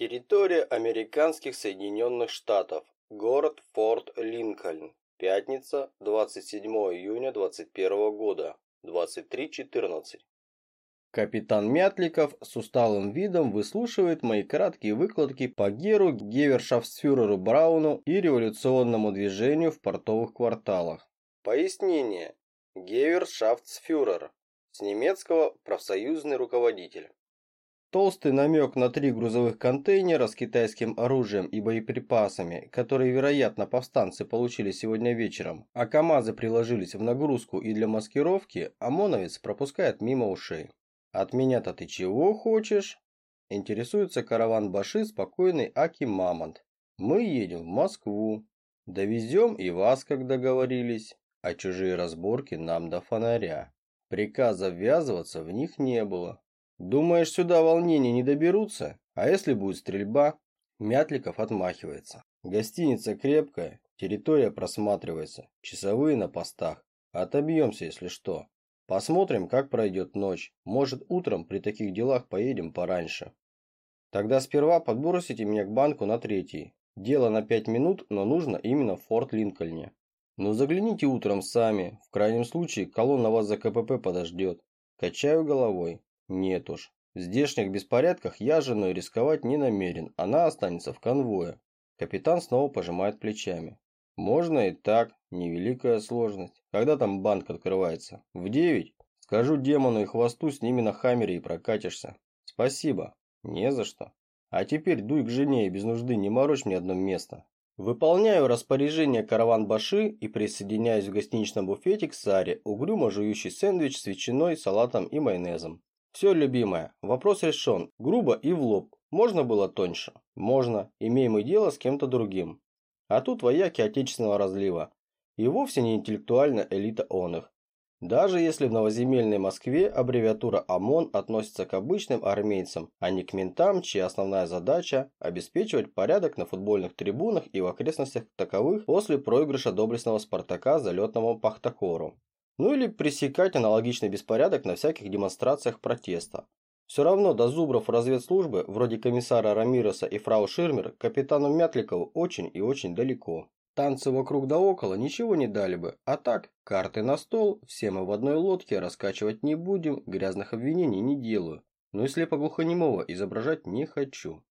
Территория американских Соединенных Штатов. Город Форт Линкольн. Пятница, 27 июня 21 года, 23.14. Капитан Мятликов с усталым видом выслушивает мои краткие выкладки по Геру, Гевершафтсфюреру Брауну и революционному движению в портовых кварталах. Пояснение. Гевершафтсфюрер. С немецкого профсоюзный руководитель. Толстый намек на три грузовых контейнера с китайским оружием и боеприпасами, которые, вероятно, повстанцы получили сегодня вечером, а КАМАЗы приложились в нагрузку и для маскировки, ОМОНовец пропускает мимо ушей. «От меня-то ты чего хочешь?» Интересуется караван Баши спокойный Аки Мамонт. «Мы едем в Москву. Довезем и вас, как договорились, а чужие разборки нам до фонаря. Приказа ввязываться в них не было. Думаешь, сюда волнения не доберутся? А если будет стрельба? Мятликов отмахивается. Гостиница крепкая, территория просматривается, часовые на постах. Отобьемся, если что. Посмотрим, как пройдет ночь. Может, утром при таких делах поедем пораньше. Тогда сперва подбросите меня к банку на третий. Дело на пять минут, но нужно именно в Форт Линкольне. Ну загляните утром сами. В крайнем случае, колонна вас за КПП подождет. Качаю головой. Нет уж. В здешних беспорядках я женой рисковать не намерен, она останется в конвое. Капитан снова пожимает плечами. Можно и так, невеликая сложность. Когда там банк открывается? В девять? Скажу демону и хвосту, с ними на хаммере и прокатишься. Спасибо. Не за что. А теперь дуй к жене и без нужды не морочь мне одно место. Выполняю распоряжение караван Баши и присоединяюсь в гостиничном буфете к Саре, угрюмо жующий сэндвич с ветчиной, салатом и майонезом. Все, любимая, вопрос решен. Грубо и в лоб. Можно было тоньше? Можно. Имеем мы дело с кем-то другим. А тут вояки отечественного разлива. И вовсе не интеллектуальная элита он их. Даже если в новоземельной Москве аббревиатура ОМОН относится к обычным армейцам, а не к ментам, чья основная задача – обеспечивать порядок на футбольных трибунах и в окрестностях таковых после проигрыша доблестного Спартака залетному Пахтакору. Ну или пресекать аналогичный беспорядок на всяких демонстрациях протеста. Все равно до зубров разведслужбы, вроде комиссара Рамироса и фрау Ширмер, капитану Мятликову очень и очень далеко. Танцы вокруг да около ничего не дали бы, а так, карты на стол, все мы в одной лодке, раскачивать не будем, грязных обвинений не делаю. Но и слепо-глухонемого изображать не хочу.